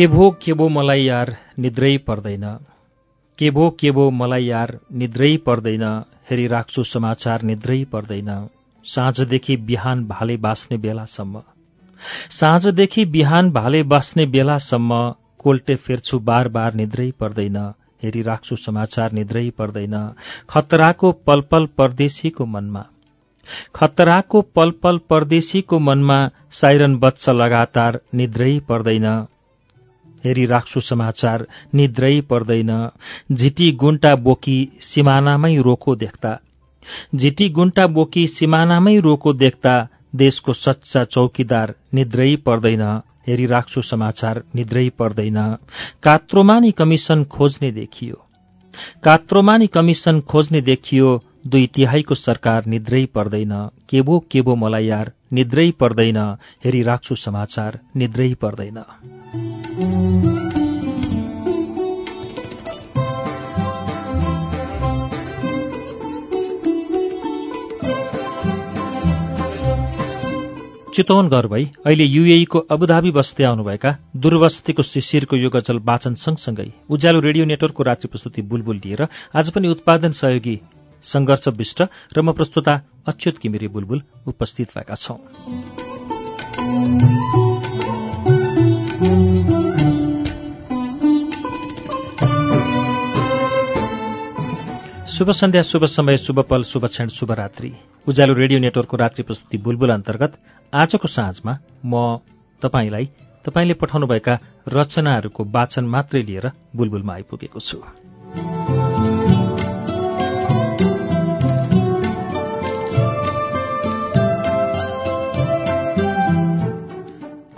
के भो के भो मलाई यार निद्रै पर्दैन। के भो के भो मलाई यार निद्रै पर्दैन। हेरिराख्छु समाचार निद्रै पर्दैन। साँझदेखि बिहान भाले बाँच्ने बेलासम्म। साँझदेखि बिहान भाले बाँच्ने बेलासम्म कोल्टे फेर्छु बार बार निद्रै पर्दैन। हेरिराख्छु समाचार निद्रै पर्दैन। खतराको पलपल परदेशीको मनमा। खतराको पलपल परदेशीको मनमा साइरन बच्च लगातार निद्रै पर्दैन। हेरिराख्छु समाचार निद्रै पर्दैन। झिटी गुन्टा बोकी सिमानामै रोको देख्दा झिटी गुन्टा बोकी सिमानामै रोको देख्दा देशको सच्चा चौकीदार निद्रै पर्दैन। हेरिराख्छु समाचार निद्रै पर्दैन। कात्रोमानी कमिसन खोज्ने देखियो। कात्रोमानी कमिसन खोज्ने देखियो दुई तिहाईको सरकार निद्रै पर्दैन। केबो केबो मलाई यार निद्रै पर्दैन। हेरिराख्छु समाचार निद्रै पर्दैन। चितवन घर भई अहिले युएईको अबुधाबी बस्दै आउनुभएका दुर्वस्तीको शिशिरको यो गजल वाचन सँगसँगै उज्यालो रेडियो नेटवर्कको रात्रि प्रस्तुति बुलबुल लिएर आज पनि उत्पादन सहयोगी सङ्घर्ष विष्ट र म प्रस्तुता अच्युत किमिरी बुलबुल उपस्थित भएका छौं। शुभ सन्ध्या शुभ समय शुभ पल शुभ क्षण शुभरात्रि उज्यालो रेडियो नेटवर्कको रात्रि प्रस्तुति बुलबुल अन्तर्गत आजको साँझमा म तपाईँलाई तपाईँले पठाउनुभएका रचनाहरूको वाचन मात्रै लिएर बुलबुलमा आइपुगेको छु।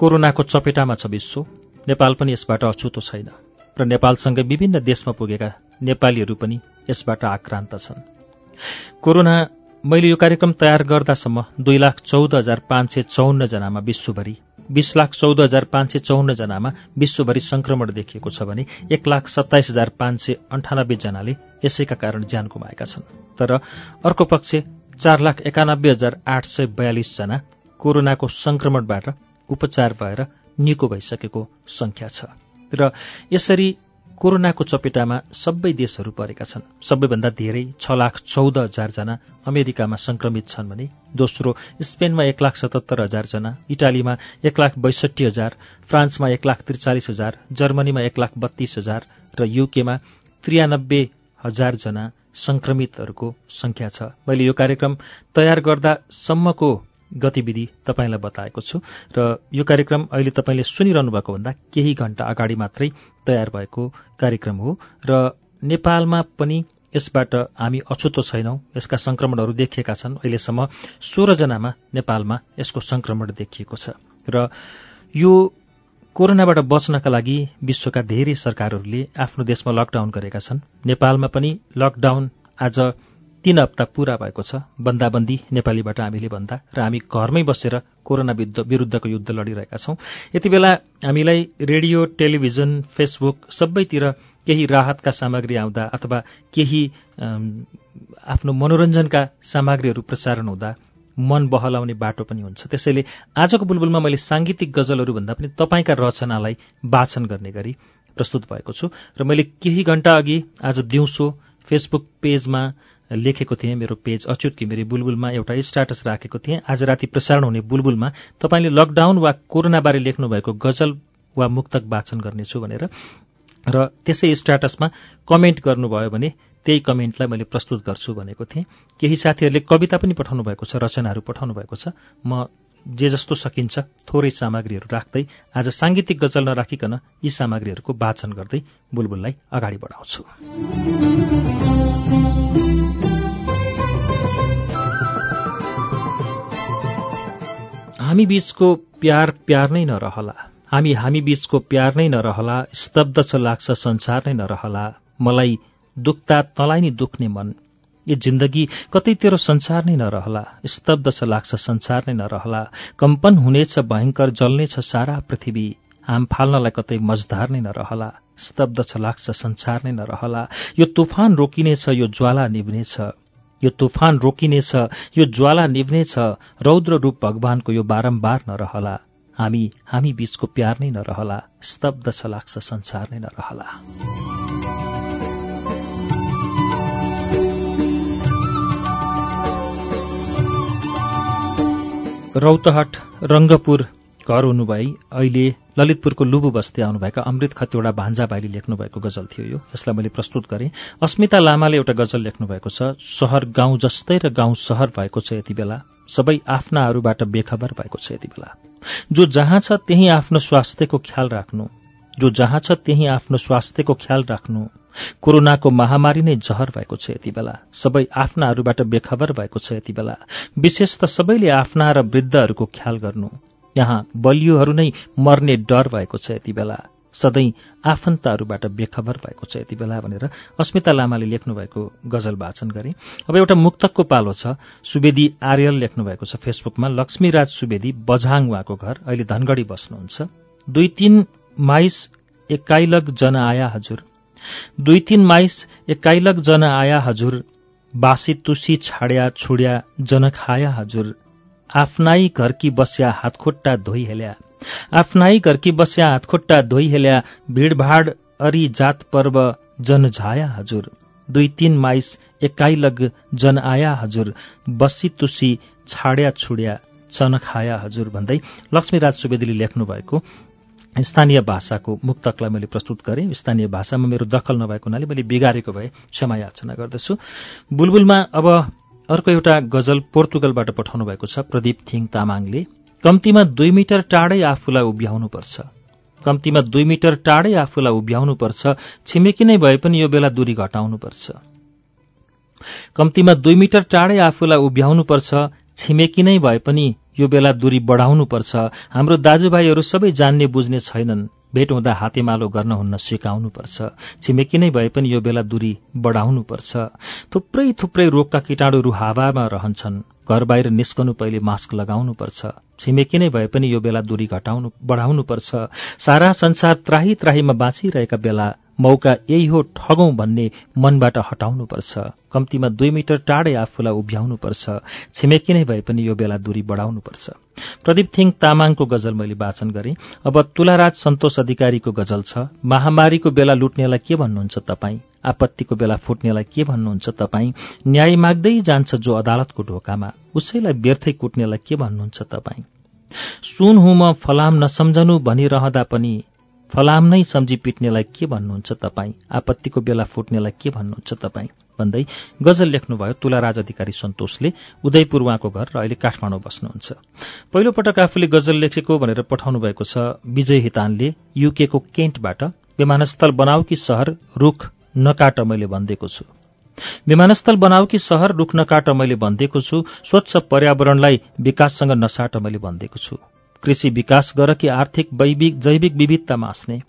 कोरोनाको चपेटामा छ विश्व। नेपाल पनि यसबाट अछुतो छैन र नेपालसँगै विभिन्न देशमा पुगेका नेपालीहरू पनि यसबाट आक्रान्त छन्। कोरोना मैले यो कार्यक्रम तयार गर्दासम्म दुई लाख चौध हजार पाँच सय चौन्नजनामा विश्वभरि बिस लाख चौध हजार पाँच सय चौन्नजनामा विश्वभरि संक्रमण देखिएको छ भने एक लाख सत्ताइस हजार पाँच सय अन्ठानब्बेजनाले यसैका कारण ज्यान गुमाएका छन्। तर अर्को पक्ष चार लाख एकानब्बे हजार आठ सय बयालिसजना कोरोनाको संक्रमणबाट उपचार भएर निको भइसकेको संख्या छ। र यसरी कोरोनाको चपेटामा सबै देशहरू परेका छन्। सबैभन्दा धेरै छ लाख चौध हजारजना अमेरिकामा संक्रमित छन् भने दोस्रो स्पेनमा एक लाख सतहत्तर हजारजना इटालीमा एक लाख बैसठी हजार फ्रान्समा एक लाख त्रिचालिस हजार जर्मनीमा एक लाख बत्तीस हजार र युकेमा त्रियानब्बे हजारजना संक्रमितहरूको संख्या छ। मैले यो कार्यक्रम तयार गर्दासम्मको गतिविधि तपाईँलाई बताएको छु। र यो कार्यक्रम अहिले तपाईँले सुनिरहनु भएको भन्दा केही घण्टा अगाडि मात्रै तयार भएको कार्यक्रम हो। र नेपालमा पनि यसबाट हामी अछुतो छैनौं। यसका संक्रमणहरू देखिएका छन्। अहिलेसम्म सोह्रजनामा नेपालमा यसको संक्रमण देखिएको छ। र यो कोरोनाबाट बच्नका लागि विश्वका धेरै सरकारहरूले आफ्नो देशमा लकडाउन गरेका छन्। नेपालमा पनि लकडाउन आज तीन हप्ता पूरा भएको छ। बन्दाबन्दी नेपालीबाट हामीले भन्दा र हामी घरमै बसेर कोरोना विरुद्धको युद्ध लडिरहेका छौं। यति बेला हामीलाई रेडियो टेलिभिजन फेसबुक सबैतिर केही राहतका सामग्री आउँदा अथवा केही आफ्नो मनोरञ्जनका सामग्रीहरू प्रसारण हुँदा मन बहलाउने बाटो पनि हुन्छ। त्यसैले आजको बुलबुलमा मैले साङ्गीतिक गजलहरू भन्दा पनि तपाईँका रचनालाई वाचन गर्ने गरी प्रस्तुत भएको छु। र मैले केही घण्टा अघि आज दिउँसो फेसबुक पेजमा लेखेको थिएँ मेरो पेज अच्युत घिमिरे बुलबुलमा एउटा स्ट्याटस राखेको थिएँ। आज राति प्रसारण हुने बुलबुलमा तपाईँले लकडाउन वा कोरोनाबारे लेख्नुभएको गजल वा मुक्तक वाचन गर्नेछु भनेर। र त्यसै स्ट्याटसमा कमेन्ट गर्नुभयो भने त्यही कमेन्टलाई मैले प्रस्तुत गर्छु भनेको थिएँ। केही साथीहरूले कविता पनि पठाउनु भएको छ रचनाहरू पठाउनु भएको छ। म जे जस्तो सकिन्छ थोरै सामग्रीहरू राख्दै आज साङ्गीतिक गजल नराखिकन यी सामग्रीहरूको वाचन गर्दै बुलबुललाई अगाडि बढाउँछु। हामी बीचको प्यार प्यार नै नरहला। हामी हामी बीचको प्यार नै नरहला। स्तब्ध छ लाग्छ संसार नै नरहला। मलाई दुख्ता तँलाई नि दुख्ने मन। यो जिन्दगी कतै तेरो संसार नै नरहला। स्तब्ध छ लाग्छ संसार नै नरहला। कम्पन हुनेछ भयङ्कर जल्नेछ सारा पृथ्वी। हाम फाल्नलाई कतै मजदार नै नरहला। स्तब्ध छ लाग्छ संसार नै नरहला। यो तुफान रोकिनेछ यो ज्वाला निभ्नेछ। यो तुफान रोकिनेछ यो ज्वाला निभ्नेछ रौद्र रूप भगवानको यो बारम्बार नरहला। हामी हामी बीचको प्यार नै नरहला स्तब्ध छ लाग्छ संसार नै नरहला। रौतहट रङ्गपुर घर हुनुभई अहिले ललितपुरको लुबु बस्ती आउनुभएका अमृत खतिवडा भान्जा भाइले लेख्नुभएको गजल थियो यो। यसलाई मैले प्रस्तुत गरेँ। अस्मिता लामाले एउटा गजल लेख्नुभएको छ सहर गाउँ जस्तै र गाउँ सहर भएको छ यति बेला। सबै आफ्नाहरूबाट बेखबर भएको छ यति बेला। जो जहाँ छ त्यही आफ्नो स्वास्थ्यको ख्याल राख्नु। जो जहाँ छ त्यही आफ्नो स्वास्थ्यको ख्याल राख्नु। कोरोनाको महामारी नै जहर भएको छ यति बेला। सबै आफ्नाहरूबाट बेखबर भएको छ यति बेला। विशेष त सबैले आफ्ना र वृद्धहरूको ख्याल गर्नु। यहाँ बलियोहरू नै मर्ने डर भएको छ यति बेला। सधैँ आफन्तहरूबाट बेखबर भएको छ यति बेला भनेर अस्मिता लामाले लेख्नुभएको गजल वाचन गरे। अब एउटा मुक्तकको पालो छ। सुवेदी आर्यल लेख्नुभएको छ फेसबुकमा। लक्ष्मीराज सुवेदी बझाङ उहाँको घर। अहिले धनगढी बस्नुहुन्छ। दुई तीन माइस एक्काइलग जन आया हजुर। दुई तीन माइस एक्काइलग जन आया हजुर। बासी तुसी छाड्या छुड्या जन खाया हजुर। आफ्नाई घरकी बस्या हातखुट्टा धोइहेल्या। आफ्नाई घरकी बस्या हातखुट्टा धोइहेल्या भिडभाड अरी जात पर्व जन झाया हजुर। दुई तीन माइस एक्काइलग जन आया हजुर। बसी तुसी छाड्या छुड्या चन खाया हजुर भन्दै लक्ष्मीराज सुवेदीले लेख्नु भएको स्थानीय भाषाको मुक्तकलाई मैले प्रस्तुत गरेँ। स्थानीय भाषामा मेरो दखल नभएको हुनाले मैले बिगारेको भए क्षमा याचना गर्दछु। बुलबुलमा अब अर्को एउटा गजल पोर्तुगलबाट पठाउनु भएको छ प्रदीप थिङ तामाङले। कम्तीमा दुई मिटर टाढै आफूलाई उभ्याउनुपर्छ। कम्तीमा दुई मिटर टाढै आफूलाई उभ्याउनुपर्छ छिमेकी नै भए पनि यो बेला दूरी घटाउनुपर्छ। कम्तीमा दुई मिटर टाढै आफूलाई उभ्याउनुपर्छ छिमेकी नै भए पनि यो बेला दूरी बढाउनुपर्छ। हाम्रो दाजुभाइहरू सबै जान्ने बुझ्ने छैनन्। भेट हुँदा हातेमालो गर्न हुन्न सिकाउनुपर्छ। छिमेकी नै भए पनि यो बेला दूरी बढाउनुपर्छ। थुप्रै थुप्रै रोगका किटाणुहरू हावामा रहन्छन्। घर बाहिर निस्कनु पहिले मास्क लगाउनुपर्छ। छिमेकी नै भए पनि यो बेला दूरी घटाउनु बढाउनुपर्छ। सारा संसार त्राही त्राहीमा बाँचिरहेका बेला मौका यही हो ठगौं भन्ने मनबाट हटाउनुपर्छ। कम्तीमा दुई मिटर टाढै आफूलाई उभ्याउनुपर्छ। छिमेकी नै भए पनि यो बेला दूरी बढाउनुपर्छ। प्रदीप थिङ तामाङको गजल मैले वाचन गरेँ। अब तुलाराज सन्तोष अधिकारीको गजल छ। महामारीको बेला लुट्नेलाई के भन्नुहुन्छ तपाईँ? आपत्तिको बेला फुट्नेलाई के भन्नुहुन्छ तपाईँ? न्याय माग्दै जान्छ जो अदालतको ढोकामा। उसैलाई व्यर्थै कुट्नेलाई के भन्नुहुन्छ तपाईँ? सुन हुम फलाम नसम्झनु भनिरहँदा पनि फलाम नै सम्झी पिट्नेलाई के भन्नुहुन्छ तपाईँ? आपत्तिको बेला फुट्नेलाई के भन्नुहुन्छ तपाईँ? भन्दै गजल लेख्नुभयो तुलाराज अधिकारी सन्तोषले। उदयपुर उहाँको घर र अहिले काठमाडौँ बस्नुहुन्छ। पहिलो पटक आफूले गजल लेखेको भनेर पठाउनु भएको छ विजय हितानले युकेको केन्टबाट। विमानस्थल बनाऊ कि सहर रुख नकाट मैले भनिदिएको छु। विमानस्थल बनाऊ कि सहर रुख नकाट मैले भनिदिएको छु। स्वच्छ पर्यावरणलाई विकाससँग नसाट मैले भनिदिएको छु। कृषि विकास गर कि आर्थिक जैविक विविधता मास्ने।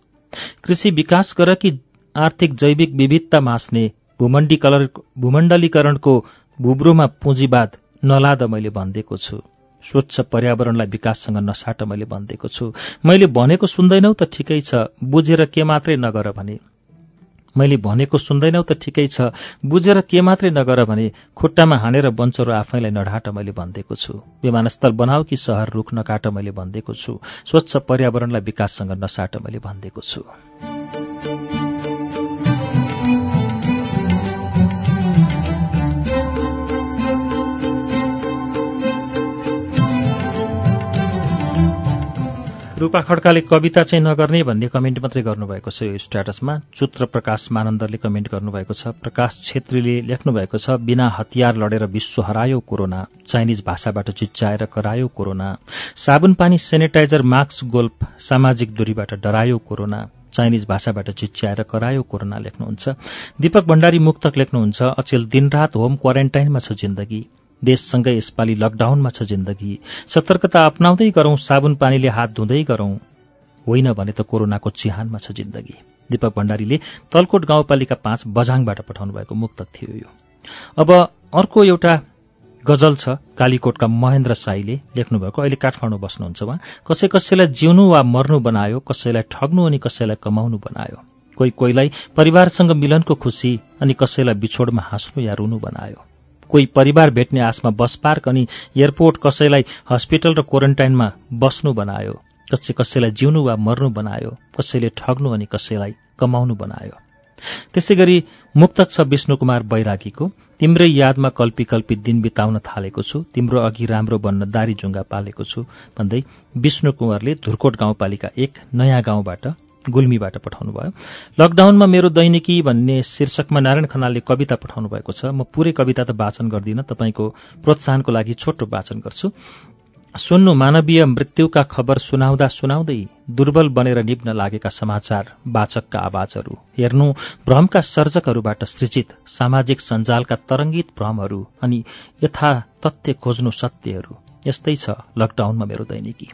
कृषि विकास गर कि आर्थिक जैविक विविधता मास्ने। भूमण्डलीकरणको भुब्रोमा पुँजीवाद नलाद मैले भनिदिएको छु। स्वच्छ पर्यावरणलाई विकाससँग नसाट मैले भनिदिएको छु। मैले भनेको सुन्दैनौ त ठिकै छ। बुझेर के मात्रै नगर भने। मैले भनेको सुन्दैनौ त ठिकै छ। बुझेर के मात्रै नगर भने खुट्टामा हानेर बन्चरो आफैलाई नढाट मैले भनिदिएको छु। विमानस्थल बनाऊ कि सहर रुख नकाट मैले भनिदिएको छु। स्वच्छ पर्यावरणलाई विकाससँग नसाट मैले भनिदिएको छु। रूपा खड्काले कविता चाहिँ नगर्ने भन्ने कमेन्ट मात्रै गर्नुभएको छ यो स्ट्याटसमा। चुत्र प्रकाश मानन्दरले कमेन्ट गर्नुभएको छ। प्रकाश छेत्रीले लेख्नुभएको छ बिना हतियार लडेर विश्व हरायो कोरोना। चाइनिज भाषाबाट चिच्चाएर करायो कोरोना। साबुन पानी सेनिटाइजर मास्क गोल्फ सामाजिक दूरीबाट डरायो कोरोना। चाइनिज भाषाबाट चिच्याएर करायो कोरोना लेख्नुहुन्छ। दीपक भण्डारी मुक्तक लेख्नुहुन्छ अचेल दिनरात होम क्वारेन्टाइनमा छ जिन्दगी। देशसँगै यसपालि लकडाउनमा छ जिन्दगी। सतर्कता अप्नाउँदै गरौं साबुन पानीले हात धुँदै गरौं। होइन भने त कोरोनाको चिहानमा छ जिन्दगी। दीपक भण्डारीले तलकोट गाउँपालिका पाँच बझाङबाट पठाउनु भएको मुक्तक थियो यो। अब अर्को एउटा गजल छ कालीकोटका महेन्द्र साईले लेख्नुभएको। अहिले काठमाडौँ बस्नुहुन्छ उहाँ। कसै कसैलाई जिउनु वा मर्नु बनायो कसैलाई ठग्नु अनि कसैलाई कमाउनु बनायो। कोही कोहीलाई परिवारसँग मिलनको खुसी अनि कसैलाई बिछोडमा हाँस्नु या रुनु बनायो। कोही परिवार भेट्ने आशमा बस पार्क अनि एयरपोर्ट कसैलाई हस्पिटल र क्वारेन्टाइनमा बस्नु बनायो। कसै कसैलाई जिउनु वा मर्नु बनायो। कसैले ठग्नु अनि कसैलाई कमाउनु बनायो। त्यसै गरी मुक्तक छ विष्णु कुमार बैरागीको तिम्रै यादमा कल्पी कल्पी दिन बिताउन थालेको छु तिम्रो अघि राम्रो बन्न दारी जुङ्गा पालेको छु भन्दै विष्णु कुमारले धुर्कोट गाउँपालिका एक नयाँ गाउँबाट गुल्मीबाट पठाउनु भयो लकडाउनमा मेरो दैनिकी भन्ने शीर्षकमा नारायण खनालले कविता पठाउनु भएको छ। म पुरै कविता त वाचन गर्दिनँ तपाईँको प्रोत्साहनको लागि छोटो वाचन गर्छु। सुन्नु मानवीय मृत्युका खबर सुनाउँदा सुनाउँदै दुर्बल बनेर निप्न लागेका समाचार वाचकका आवाजहरू। हेर्नु भ्रमका सर्जकहरूबाट सृजित सामाजिक सञ्जालका तरङ्गित भ्रमहरू अनि यथा तथ्य खोज्नु सत्यहरू। यस्तै छ लकडाउनमा मेरो दैनिकी।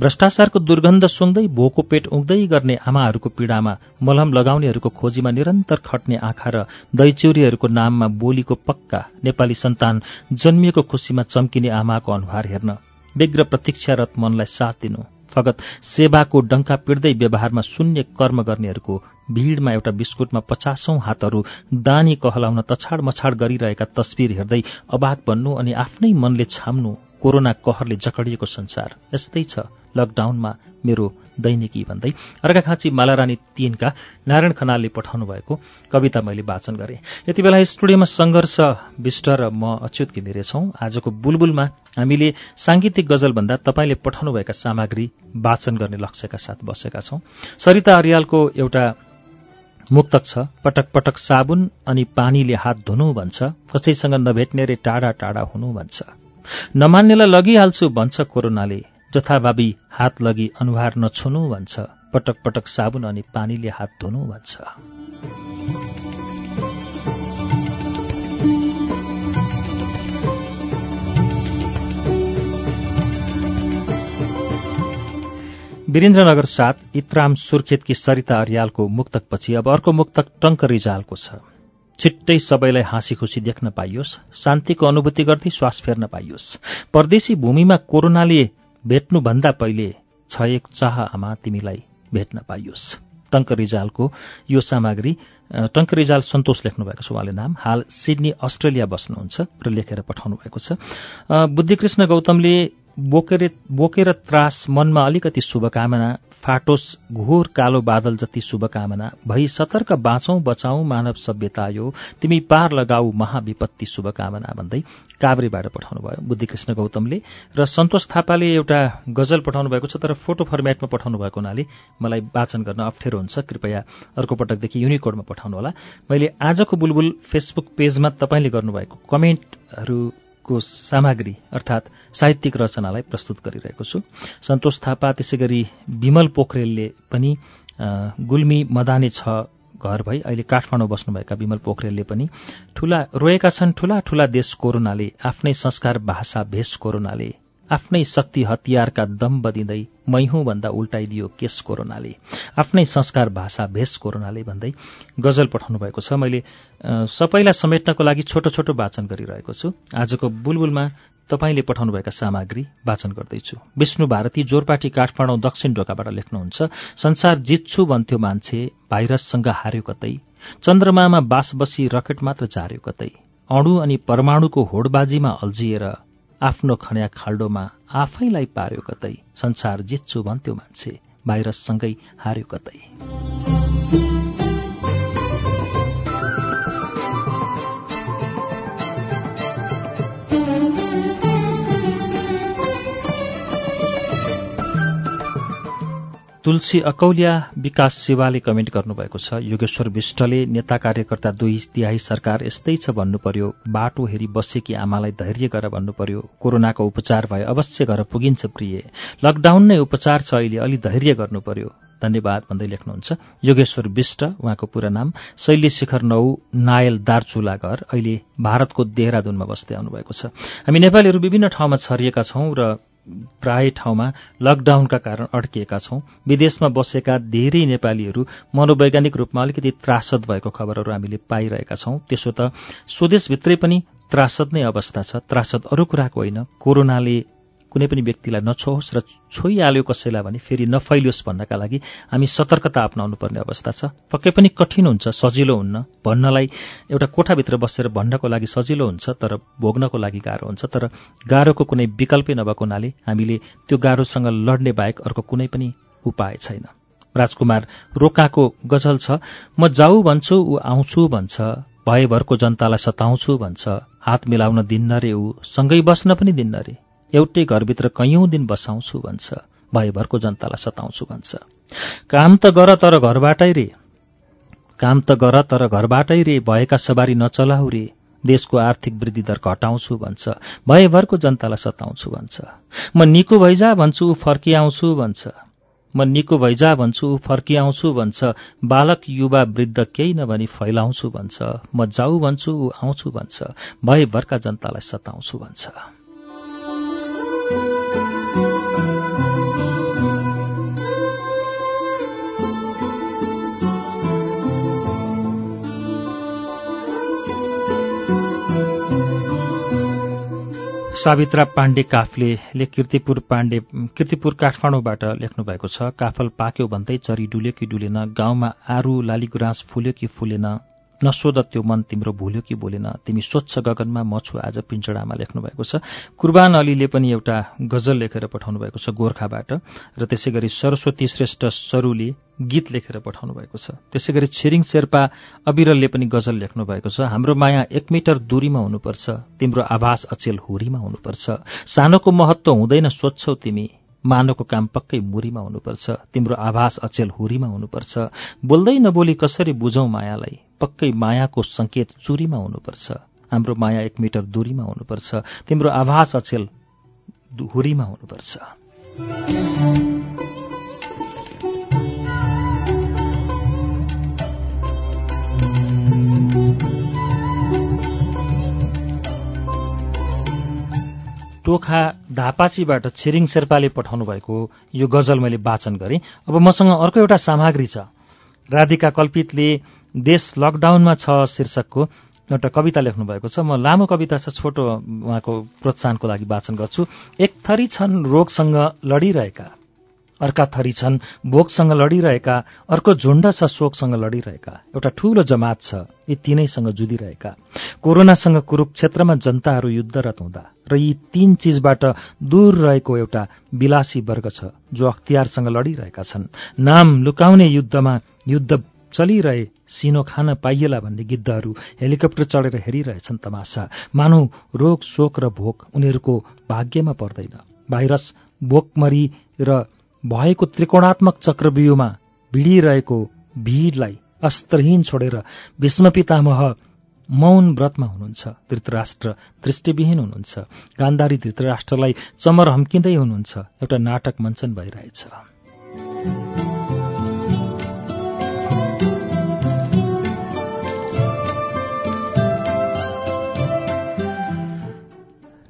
भ्रष्टाचारको दुर्गन्ध सुँग्दै भोको पेट उग्दै गर्ने आमाहरूको पीडामा मलहम लगाउनेहरूको खोजीमा निरन्तर खट्ने आँखा र दैचिउरीहरूको नाममा बोलीको पक्का नेपाली सन्तान जन्मिएको खुसीमा चम्किने आमाको अनुहार हेर्न व्यग्र प्रतीक्षारत मनलाई साथ दिनु फगत सेवाको डङ्का पिड्दै व्यवहारमा शून्य कर्म गर्नेहरूको भीड़मा एउटा बिस्कुटमा पचासौं हातहरू दानी कहलाउन तछाड मछाड गरिरहेका तस्विर हेर्दै अबाक बन्नु अनि आफ्नै मनले छाम्नु कोरोना कहरले जकडिएको संसार। यस्तै छ लकडाउनमा मेरो दैनिकी भन्दै अर्घाखाँची मालारानी तीनका नारायण खनालले पठाउनु भएको कविता मैले वाचन गरेँ। यति बेला स्टुडियोमा सङ्घर्ष विष्ट र म अच्युत घिमिरे छौं। आजको बुलबुलमा हामीले साङ्गीतिक गजलभन्दा तपाईँले पठाउनुभएका सामग्री वाचन गर्ने लक्ष्यका साथ बसेका छौं। सरिता अरियालको एउटा मुक्तक छ पटक पटक साबुन अनि पानीले हात धुनु भन्छ कसैसँग नभेट्ने रे टाढा टाढा हुनु भन्छ। नमान्नेलाई लगिहाल्छु भन्छ कोरोनाले। जथाभावी हात लगी अनुहार नछुनु भन्छ। पटक पटक साबुन अनि पानीले हात धुनु भन्छ। वीरेन्द्रनगर साथ इत्राम सुर्खेतकी सरिता अर्यालको मुक्तकपछि अब अर्को मुक्तक टङ्क रिजालको छ। छिट्टै सबैलाई हाँसी खुसी देख्न पाइयोस् शान्तिको अनुभूति गर्दै श्वास फेर्न पाइयोस्। परदेशी भूमिमा कोरोनाले भेट्नुभन्दा पहिले छ एक चाह आमा तिमीलाई भेट्न पाइयोस्। टङ्क रिजालको यो सामग्री टङ्क रिजाल सन्तोष लेख्नुभएको छ उहाँले नाम। हाल सिडनी अस्ट्रेलिया बस्नुहुन्छ र लेखेर पठाउनु भएको छ बुद्धिकृष्ण गौतमले बोकेर बोकेर त्रास मनमा अलिकति शुभकामना फाटोस घोर कालो बादल जति शुभकामना भई सतर्क बाँचौं बचाऊ मानव सभ्यता यो तिमी पार लगाऊ महाविपत्ति शुभकामना भन्दै काभ्रेबाट पठाउनु भयो बुद्धिकृष्ण गौतमले र सन्तोष थापाले एउटा गजल पठाउनु भएको छ तर फोटो फर्मेटमा पठाउनु भएको हुनाले मलाई वाचन गर्न अप्ठ्यारो हुन्छ। कृपया अर्को पटकदेखि युनिकोडमा पठाउनु होला मैले आजको बुलबुल फेसबुक पेजमा तपाईँले गर्नुभएको कमेन्टहरू को सामग्री अर्थात् साहित्यिक रचनालाई प्रस्तुत गरिरहेको छु। सन्तोष थापा त्यसै गरी विमल पोखरेलले पनि गुल्मी मदाने छ घर भई अहिले काठमाडौँ बस्नुभएका विमल पोखरेलले पनि ठूला रोएका छन् ठूला ठूला देश कोरोनाले आफ्नै संस्कार भाषा भेष कोरोनाले आफ्नै शक्ति हतियारका दम बदिँदै मैहुँ भन्दा उल्टाइदियो केस कोरोनाले। आफ्नै संस्कार भाषा भेष कोरोनाले भन्दै गजल पठाउनु भएको छ। मैले सबैलाई समेट्नको लागि छोटो छोटो वाचन गरिरहेको छु। आजको बुलबुलमा तपाईँले पठाउनुभएका सामग्री वाचन गर्दैछु। विष्णु भारती जोरपाटी काठमाडौँ दक्षिण ढोकाबाट लेख्नुहुन्छ संसार जित्छु भन्थ्यो मान्छे भाइरससँग हार्यो कतै। चन्द्रमामा बास बसी रकेट मात्र झार्यो कतै। अणु अनि परमाणुको होडबाजीमा अल्झिएर आफ्नो खण्या खाल्डोमा आफैलाई पार्यो कतै संसार जित्छु भन्थ्यो मान्छे भाइरससँगै हार्यो कतै। तुलसी अकौलिया विकास सेवाले कमेन्ट गर्नुभएको छ योगेश्वर विष्टले नेता कार्यकर्ता दुई तिहाई सरकार यस्तै छ भन्नु पर्यो बाटो हेरी बसेकी आमालाई धैर्य गर भन्नु पर्यो कोरोनाको उपचार भए अवश्य घर पुगिन्छ प्रिय। लकडाउन नै उपचार छ अहिले अलि धैर्य गर्नु पर्यो धन्यवाद भन्दै लेख्नुहुन्छ। योगेश्वर विष्ट उहाँको पूरा नाम शैली शिखर नौ नायल दार्चुला घर। अहिले भारतको देहरादूनमा बस्दै आउनुभएको छ। हामी नेपालीहरू विभिन्न ठाउँमा छरिएका छौं र प्राय ठाउँमा लकडाउनका कारण अड्किएका छौं। विदेशमा बसेका धेरै नेपालीहरू मनोवैज्ञानिक रूपमा अलिकति त्रासद भएको खबरहरू हामीले पाइरहेका छौं। त्यसो त स्वदेशभित्रै पनि त्रासद नै अवस्था छ। त्रासद अरू कुराको होइन। कोरोनाले कुनै पनि व्यक्तिलाई नछोहोस् र छोइहाल्यो कसैलाई भने फेरि नफैलियोस् भन्नका लागि हामी सतर्कता अप्नाउनु पर्ने अवस्था छ। पक्कै पनि कठिन हुन्छ सजिलो हुन्न। भन्नलाई एउटा कोठाभित्र बसेर भन्नको लागि सजिलो हुन्छ तर भोग्नको लागि गाह्रो हुन्छ। तर गाह्रोको कुनै विकल्पै नभएको हुनाले हामीले त्यो गाह्रोसँग लड्ने बाहेक अर्को कुनै पनि उपाय छैन। राजकुमार रोकाको गजल छ म जाऊ भन्छु ऊ आउँछु भन्छ। भयभरको जनतालाई सताउँछु भन्छ। हात मिलाउन दिन्न रे ऊ सँगै बस्न पनि दिन्न रे। एउटै घरभित्र कैयौं दिन बसाउँछु भन्छ भयभरको जनतालाई सताउँछु भन्छ। काम त गर तर घरबाटै रे। काम त गर तर घरबाटै रे भएका सवारी नचलाउ रे। देशको आर्थिक वृद्धि दर घटाउँछु भन्छ भयभरको जनतालाई सताउँछु भन्छ। म निको भैजा भन्छु ऊ फर्किआउँछु भन्छ। म निको भैजा भन्छु ऊ फर्किआउँछु भन्छ। बालक युवा वृद्ध केही नभनी फैलाउँछु भन्छ। म जाऊ भन्छु ऊ आउँछु भन्छ। भयभरका जनतालाई सताउँछु भन्छ। सावित्रा पाण्डे काफले किर्तिपुर पाण्डे किर्तिपुर काठमाडौँबाट लेख्नु भएको छ काफल पाक्यो भन्दै चरी डुल्यो कि डुलेन गाउँमा आरू लालीगुराँस फुल्यो कि फुलेन। नसोध त्यो मन तिम्रो भुल्यो कि बोलेन तिमी स्वच्छ गगनमा म छु आज पिञ्चडामा लेख्नु भएको छ। कुर्बान अलीले पनि एउटा गजल लेखेर पठाउनु भएको छ गोर्खाबाट र त्यसै गरी सरस्वती श्रेष्ठ सरूले गीत लेखेर पठाउनु भएको छ। त्यसै गरी छिरिङ शेर्पा अविरलले पनि गजल लेख्नु भएको छ। हाम्रो माया एक मिटर दूरीमा हुनुपर्छ तिम्रो आभास अचेल हुरीमा हुनुपर्छ। सानोको महत्व हुँदैन सोध्छौ तिमी। मानवको काम पक्कै मुरीमा हुनुपर्छ तिम्रो आभास अचेल हुरीमा हुनुपर्छ। बोल्दै नबोली कसरी बुझौं मायालाई? पक्कै मायाको संकेत चुरीमा हुनुपर्छ। हाम्रो माया एक मिटर दूरीमा हुनुपर्छ। तिम्रो आभास अचेल हुरीमा हुनुपर्छ। टोखा धापाचीबाट छिरिङ शेर्पाले पठाउनु भएको यो गजल मैले वाचन गरेँ। अब मसँग अर्को एउटा सामग्री छ। राधिका कल्पितले देश लकडाउनमा छ शीर्षकको एउटा कविता लेख्नु भएको छ। म लामो कविता छ छोटो उहाँको प्रोत्साहनको लागि वाचन गर्छु। एक थरी छन् रोगसँग लडिरहेका। अर्का थरी छन् भोकसँग लडिरहेका अर्को झुण्ड छ शोकसँग लडिरहेका। एउटा ठूलो जमात छ यी तीनैसँग जुधिरहेका कोरोनासँग कुरुक्षेत्रमा जनताहरू युद्धरत हुँदा र यी तीन चिजबाट दूर रहेको एउटा विलासी वर्ग छ जो अख्तियारसँग लडिरहेका छन्। नाम लुकाउने युद्धमा युद्ध चलिरहे सिनो खान पाइएला भन्ने गिद्धहरू हेलिकप्टर चढेर हेरिरहेछन् तमासा। मानौ रोग शोक र भोक उनीहरूको भाग्यमा पर्दैन। भाइरस भोकमरी र भएको त्रिकोणात्मक चक्रव्यूहमा भिडिरहेको भीड़लाई अस्त्रहीन छोडेर भीष्म पितामह मौन व्रतमा हुनुहुन्छ धृतराष्ट्र दृष्टिविहीन हुनुहुन्छ गान्धारी धृतराष्ट्रलाई चमर हम्किँदै हुनुहुन्छ एउटा नाटक मञ्चन भइरहेछ।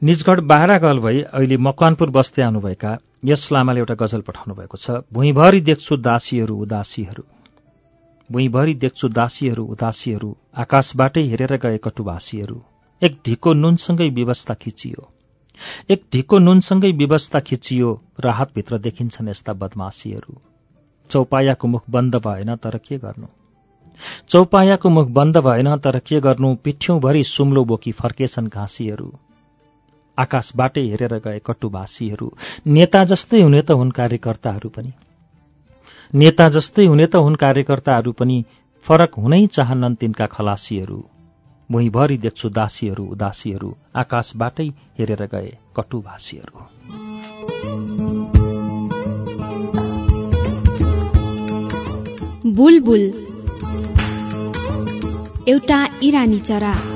निजगढ बाह्र गल भई अहिले मकवानपुर बस्दै आउनुभएका यस लामाले एउटा गजल पठाउनु भएको छ। भुइँभरि देख्छु दासीहरू उदासीहरू। भुइँभरि देख्छु दासीहरू उदासीहरू। आकाशबाटै हेरेर गए कटुवासीहरू। एक ढिको नुनसँगै व्यवस्था खिचियो। एक ढिको नुनसँगै व्यवस्था खिचियो। र हातभित्र देखिन्छन् यस्ता बदमासीहरू चौपायाको मुख बन्द भएन तर के गर्नु? चौपायाको मुख बन्द भएन तर के गर्नु? पिठ्यौँभरि सुम्लो बोकी फर्केछन् घाँसीहरू। आकाशबाटै हेरेर गए कटुभाषीहरू नेता जस्तै हुने त हुन् कार्यकर्ताहरू पनि। नेता जस्तै हुने त हुन् कार्यकर्ताहरू पनि फरक हुनै चाहन्नन् तिनका खलासीहरू। भुइँभरि देख्छु दासीहरू उदासीहरू आकाशबाटै हेरेर गए कटुभाषीहरू बुलबुल। एउटा इरानी चरा।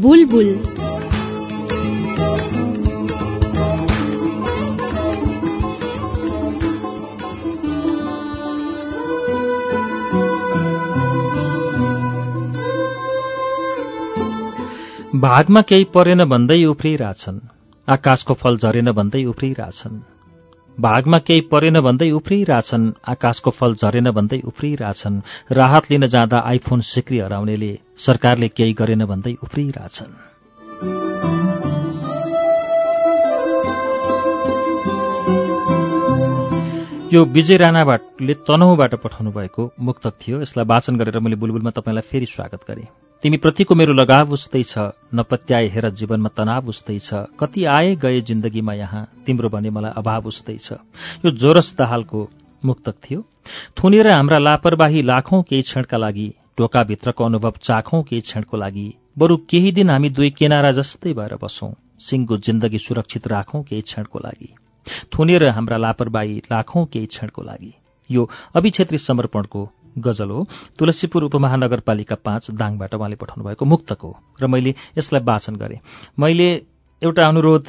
बुलबुल भागमा केही परेन भन्दै उफ्रिरहेछन्। आकाशको फल झरेन भन्दै उफ्रिरहेछन्। भागमा केही परेन भन्दै उफ्रिरहेछन् आकाशको फल झरेन भन्दै उफ्रिरहेछन् राहत लिन जाँदा आइफोन सिक्री हराउनेले सरकारले केही गरेन भन्दै उफ्रिरहेछन्। यो विजय राणाबाटले तनहुबाट पठाउनु भएको मुक्तक थियो। यसलाई वाचन गरेर मैले बुलबुलमा तपाईँलाई फेरि स्वागत गरेँ। तिमीप्रतिको मेरो लगाव उस्तै छ नपत्याए हेर जीवनमा तनाव उस्तै छ। कति आए गए जिन्दगीमा यहाँ तिम्रो भने मलाई अभाव उस्तै छ। यो जोरस दाहालको मुक्तक थियो। थुनेर हाम्रा लापरवाही लाखौं केही क्षणका लागि ढोकाभित्रको अनुभव चाखौं केही क्षणको लागि बरु केही दिन हामी दुई केनारा जस्तै भएर बसौं सिंहको जिन्दगी सुरक्षित राखौं केही क्षणको लागि। थुनेर हाम्रा लापरवाही लाखौं केही क्षणको लागि। यो अभिक्षेत्री समर्पणको गजल हो। तुलसीपुर उपमहानगरपालिका पाँच दाङबाट उहाँले पठाउनु भएको मुक्तक हो। र मैले यसलाई वाचन गरेँ। मैले एउटा अनुरोध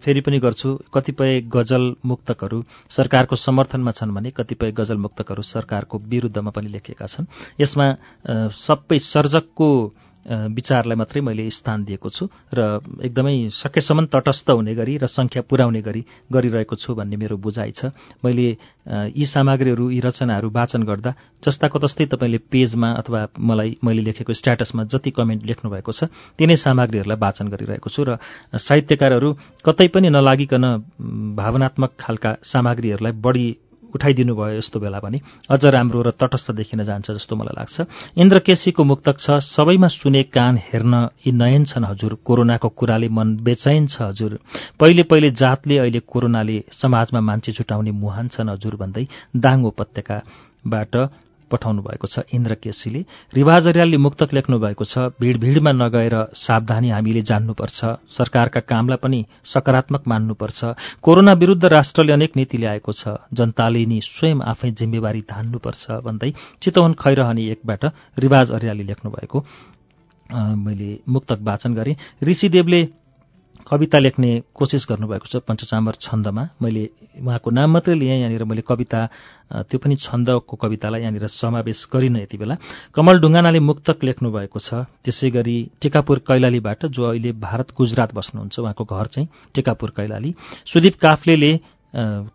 फेरि पनि गर्छु कतिपय गजल मुक्तकहरू सरकारको समर्थनमा छन् भने कतिपय गजल मुक्तकहरू सरकारको विरुद्धमा पनि लेखिएका छन्। यसमा सबै सर्जकको विचारलाई मात्रै मैले स्थान दिएको छु र एकदमै सकेसम्म तटस्थ हुने गरी र सङ्ख्या पुर्याउने गरी गरिरहेको छु भन्ने मेरो बुझाइ छ। मैले यी सामग्रीहरू यी रचनाहरू वाचन गर्दा जस्ताको तस्तै तपाईँले पेजमा अथवा मलाई मैले लेखेको स्ट्याटसमा जति कमेन्ट लेख्नु भएको छ तिनै सामग्रीहरूलाई वाचन गरिरहेको छु र साहित्यकारहरू कतै पनि नलागिकन भावनात्मक खालका सामग्रीहरूलाई बढी उठाइदिनु भयो यस्तो बेला पनि। अझ राम्रो र तटस्थ देखिन जान्छ जस्तो मलाई लाग्छ। इन्द्र केसीको मुक्तक छ सबैमा सुने कान हेर्न यी नयन छन् हजुर। कोरोनाको कुराले मन बेचैन छ हजुर। पहिले पहिले जातले अहिले कोरोनाले समाजमा मान्छे छुटाउने मुहान छन् हजुर भन्दै दाङ उपत्यकाबाट पठाउनु भएको छ। इन्द्र केसीले रिवाज अर्यालले मुक्तक लेख्नु भएको छ। भिडभिडमा नगएर सावधानी हामीले जान्नुपर्छ। सरकारका कामलाई पनि सकारात्मक मान्नुपर्छ। कोरोना विरुद्ध राष्ट्रले अनेक नीति ल्याएको छ। जनताले नि स्वयं आफै जिम्मेवारी धान्नुपर्छ भन्दै चितवन खैरहनी एकबाट रिवाज अर्यालले लेख्नु भएको। मैले मुक्तक वाचन गरेँ। ऋषिदेवले कविता लेख्ने कोसिस गर्नुभएको छ पञ्चचामर छन्दमा। मैले उहाँको नाम मात्रै लिएँ यहाँनिर मैले कविता त्यो पनि छन्दको कवितालाई यहाँनिर समावेश गरिनँ यति बेला। कमल ढुङ्गानाले मुक्तक लेख्नु भएको छ त्यसै गरी टेकापुर कैलालीबाट जो अहिले भारत गुजरात बस्नुहुन्छ उहाँको घर चाहिँ टेकापुर कैलाली। सुदीप काफ्लेले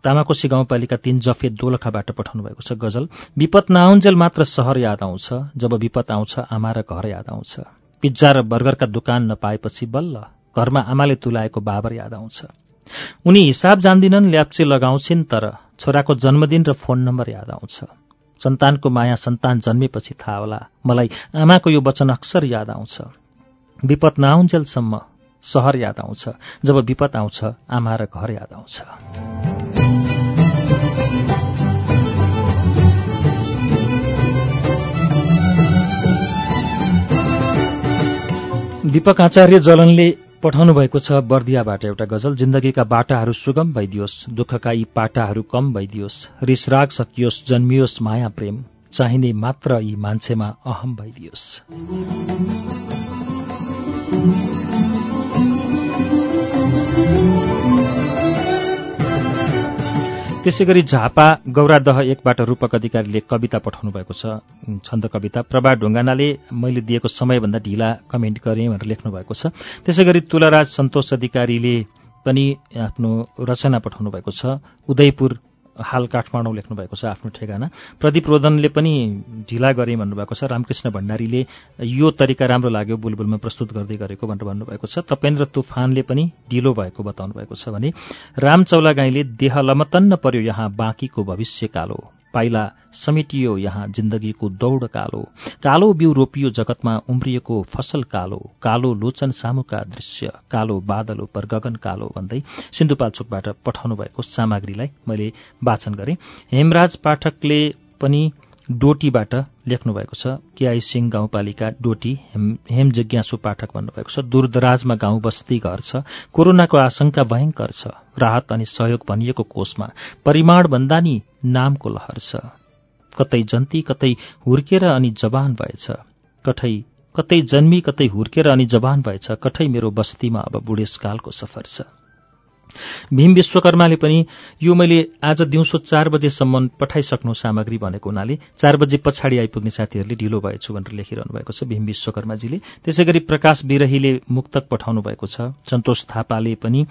तामाकोशी गाउँपालिका तीन जफे दोलखाबाट पठाउनु भएको छ गजल। विपद नआउन्जेल मात्र सहर याद आउँछ जब विपद आउँछ आमा र घर याद आउँछ। पिज्जा र बर्गरका दोकान नपाएपछि बल्ल घरमा आमाले तुलाएको बाबर याद आउँछ। उनी हिसाब जान्दिनन् ल्याप्चे लगाउँछिन् तर छोराको जन्मदिन र फोन नम्बर याद आउँछ। सन्तानको माया सन्तान जन्मेपछि थाहा होला। मलाई आमाको यो वचन अक्सर याद आउँछ। विपद नआउन्जेलसम्म सहर याद आउँछ। जब विपद आउँछ आमा र घर याद आउँछ। दीपक आचार्य जलनले पठाउनु भएको छ बर्दियाबाट एउटा गजल जिन्दगीका बाटाहरू सुगम भइदियोस् दुःखका यी पाटाहरू कम भइदियोस् रिसराग सकियोस् जन्मियोस् माया प्रेम चाहिने मात्र यी मान्छेमा अहम भइदियोस्। त्यसै गरी झापा गौरादह एकबाट रूपक अधिकारीले कविता पठाउनु भएको छ। छन्द कविता प्रभा ढुङ्गानाले मैले दिएको समयभन्दा ढिला कमेन्ट गरेँ भनेर लेख्नु भएको छ। त्यसै गरी तुलाराज सन्तोष अधिकारीले पनि आफ्नो रचना पठाउनु भएको छ। उदयपुर हाल काठमाडौँ लेख्नु भएको छ आफ्नो ठेगाना। प्रदीप रोदनले पनि ढिला गरेँ भन्नुभएको छ रामकृष्ण भण्डारीले यो तरिका राम्रो लाग्यो बुलबुलमा प्रस्तुत गर्दै गरेको भनेर भन्नुभएको छ। तपेन्द्र तुफानले पनि ढिलो भएको बताउनु भएको छ भने राम चौलागाईले देह लमतन्न पर्यो यहाँ बाँकीको भविष्य कालो। पाइला समेटियो यहाँ जिन्दगीको दौड कालो। कालो बिउ रोपियो जगतमा उम्रिएको फसल कालो। कालो लोचन सामुका दृश्य। कालो बादल उपर गगन कालो भन्दै सिन्धुपाल्चोकबाट पठाउनु भएको सामग्रीलाई मैले वाचन गरेँ। हेमराज पाठकले पनि डोटीबाट लेख्नु भएको छ केआई सिंह गाउँपालिका डोटी हेम जिज्ञासु पाठक भन्नुभएको छ दूरदराजमा गाउँ बस्ती घर छ कोरोनाको आशंका भयंकर छ राहत अनि सहयोग भनिएको कोषमा परिमाण भन्दा नि नामको लहर छ। कतै जन्ती कतै हुर्केर अनि जवान भएछ। कठै कतै जन्मी कतै हुर्केर अनि जवान भएछ। कठै मेरो बस्तीमा अब बुढेसकालको सफर छ। भीम विश्वकर्माले पनि यो मैले आज दिउँसो चार बजेसम्म पठाइसक्नु सामग्री भनेको हुनाले चार बजे पछाडि आइपुग्ने साथीहरूले ढिलो भएछु भनेर लेखिरहनु भएको छ। भीम विश्वकर्माजीले त्यसै गरी प्रकाश विरहीले मुक्तक पठाउनु भएको छ। सन्तोष थापाले पनि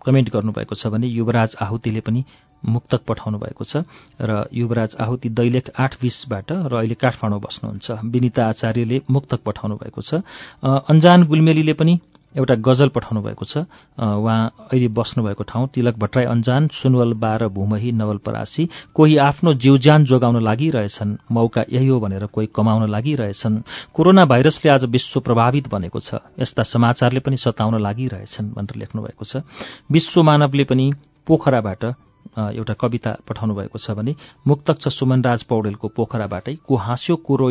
कमेन्ट गर्नुभएको छ भने युवराज आहुतिले पनि मुक्तक पठाउनु भएको छ र युवराज आहुति दैलेख आठ बिसबाट र अहिले काठमाडौँ बस्नुहुन्छ। विनिता आचार्यले मुक्तक पठाउनु भएको छ। अन्जान गुलमेलीले पनि एउटा गजल पठाउनु भएको छ। उहाँ अहिले बस्नुभएको ठाउँ तिलक भट्टराई अन्जान सुनवल बाह्र भूमही नवलपरासी कोही आफ्नो जीवज्यान जोगाउन लागिरहेछन्। मौका यही हो भनेर कोही कमाउन लागिरहेछन्। कोरोना भाइरसले आज विश्व प्रभावित बनेको छ। यस्ता समाचारले पनि सताउन लागिरहेछन् भनेर लेख्नु भएको छ। विश्व मानवले पनि पोखराबाट एउटा कविता पठाउनु भएको छ भने मुक्तक छ सुमनराज पौडेलको पोखराबाटै को हाँस्यो को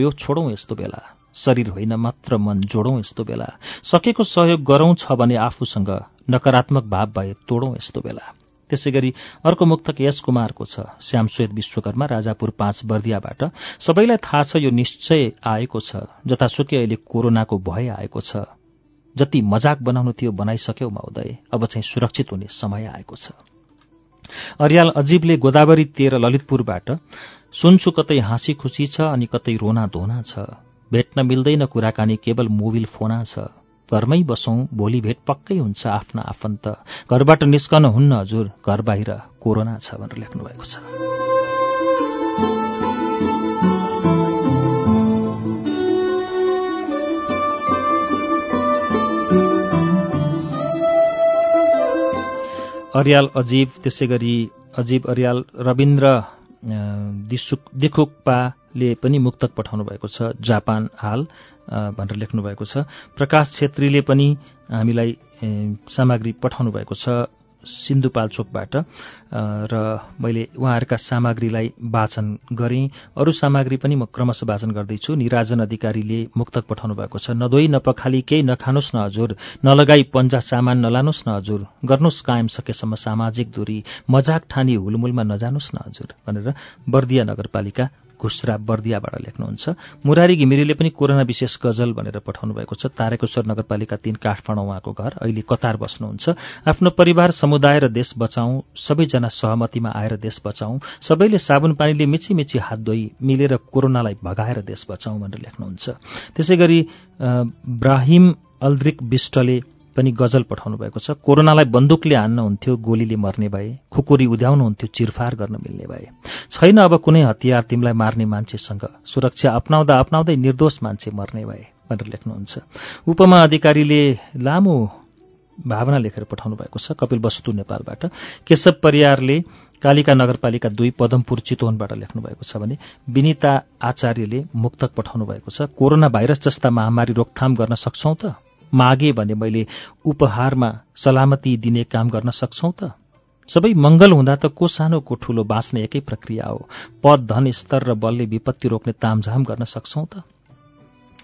यस्तो बेला। शरीर होइन मात्र मन जोडौँ यस्तो बेला। सकेको सहयोग गरौँ छ भने आफूसँग नकारात्मक भाव भए तोडौँ यस्तो बेला। त्यसै गरी अर्को मुक्तक यस कुमारको छ श्यामश्वेत विश्वकर्मा राजापुर पाँच बर्दियाबाट। सबैलाई थाहा छ यो निश्चय आएको छ जतासुकै अहिले कोरोनाको भय आएको छ। जति मजाक बनाउनु थियो बनाइसक्यौ महोदय अब चाहिँ सुरक्षित हुने समय आएको छ। अर्याल अजीबले गोदावरी तेह्र ललितपुरबाट सुन्छु कतै हाँसी खुसी छ अनि कतै रोना धोना छ। भेट्न मिल्दैन कुराकानी केवल मोबिल फोना छ। घरमै बसौँ भोलि भेट पक्कै हुन्छ आफ्ना आफन्त। घरबाट निस्कन हुन्न हजुर घर बाहिर कोरोना छ भनेर लेख्नु भएको छ। अर्याल अजीब त्यसै गरी अजीब अर्याल रविन्द्र दिखुक्पाले पनि मुक्तक पठाउनु भएको छ जापान हाल भनेर लेख्नु भएको छ। प्रकाश छेत्रीले पनि हामीलाई सामग्री पठाउनु भएको छ। सिन्धुपाल्चोकबाट र मैले उहाँहरूका सामग्रीलाई वाचन गरेँ। अरू सामग्री पनि म क्रमशः वाचन गर्दैछु। निराजन अधिकारीले मुक्तक पठाउनु भएको छ। नदोई नपखाली केही नखानुहोस् न हजुर। नलगाई पन्जा सामान नलानुहोस् न हजुर। गर्नुहोस् कायम सकेसम्म सामाजिक दूरी। मजाक ठानी हुलमुलमा नजानुहोस् न हजुर। भनेर बर्दिया नगरपालिका घुस्रा बर्दियाबाट लेख्नुहुन्छ। मुरारी घिमिरेले पनि कोरोना विशेष गजल भनेर पठाउनु भएको छ। तारेकोश्वर नगरपालिका तीन काठमाडौँ उहाँको घर। अहिले कतार बस्नुहुन्छ। आफ्नो परिवार समुदाय र देश बचाउँ। सबैजना सहमतिमा आएर देश बचाउँ। सबैले साबुन पानीले मिची मिची हात धोई मिलेर कोरोनालाई भगाएर देश बचाउँ भनेर लेख्नुहुन्छ। त्यसै गरी ब्राहिम अल्द्रिक विष्टले पनि गजल पठाउनु भएको छ। कोरोनालाई बन्दुकले हान्नुहुन्थ्यो गोलीले मर्ने भए खुकुरी उध्याउनुहुन्थ्यो चिरफार गर्न मिल्ने भए। छैन अब कुनै हतियार तिमीलाई मार्ने मान्छेसँग। सुरक्षा अप्नाउँदा अप्नाउँदै निर्दोष मान्छे मर्ने भए भनेर लेख्नुहुन्छ। उपमा अधिकारीले लामो भावना लेखेर पठाउनु भएको छ कपिल वस्तु नेपालबाट। केशव परियारले कालिका नगरपालिका दुई पदमपुर चितवनबाट लेख्नु भएको छ भने विनिता आचार्यले मुक्तक पठाउनु भएको छ। कोरोना भाइरस जस्ता महामारी रोकथाम गर्न सक्छौ त? मागे भने मैले उपहारमा सलामती दिने काम गर्न सक्छौ त? सबै मंगल हुँदा त को सानो को ठूलो बाँच्ने एकै प्रक्रिया हो। पद धन स्तर र बलले विपत्ति रोक्ने तामझाम गर्न सक्छौ त?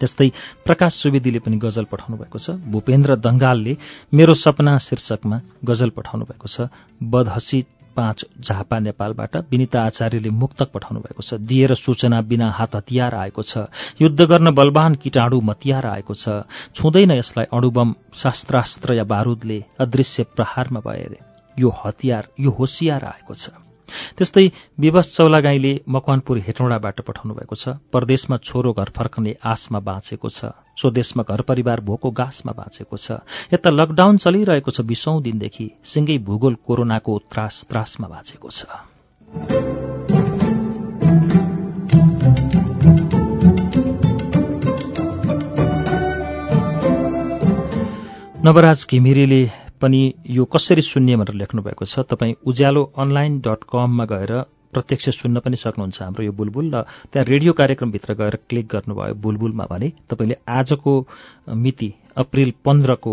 त्यस्तै प्रकाश सुवेदीले पनि गजल पठाउनु भएको छ। भूपेन्द्र दङ्गालले मेरो सपना शीर्षकमा गजल पठाउनु भएको छ। बदहसी पाँच झापा नेपालबाट विनिता आचार्यले मुक्तक पठाउनु भएको छ। दिएर सूचना बिना हात हतियार आएको छ। युद्ध गर्न बलवान किटाणु मतियार आएको छ। छुँदैन यसलाई अणुबम शास्त्रास्त्र या बारूदले अदृश्य प्रहारमा भएर। यो हतियार यो होसियार आएको छ। त्यस्तै विवश चौलागाईले मकवानपुर हेटौँडाबाट पठाउनु भएको छ। परदेशमा छोरो घर फर्कने आशमा बाँचेको छ। स्वदेशमा घर परिवार भोको गाँसमा बाँचेको छ। यता लकडाउन चलिरहेको छ बिसौँ दिनदेखि। सिङ्गै भूगोल कोरोनाको त्रास त्रासमा बाँचेको छ। नवराज घिमिरेले पनि यो कसरी सुन्ने भनेर लेख्नु भएको छ। तपाईँ उज्यालो अनलाइन डट कममा गएर प्रत्यक्ष सुन्न पनि सक्नुहुन्छ हाम्रो यो बुलबुल र त्यहाँ रेडियो कार्यक्रमभित्र गएर क्लिक गर्नुभयो बुलबुलमा भने तपाईँले आजको मिति अप्रिल पन्ध्रको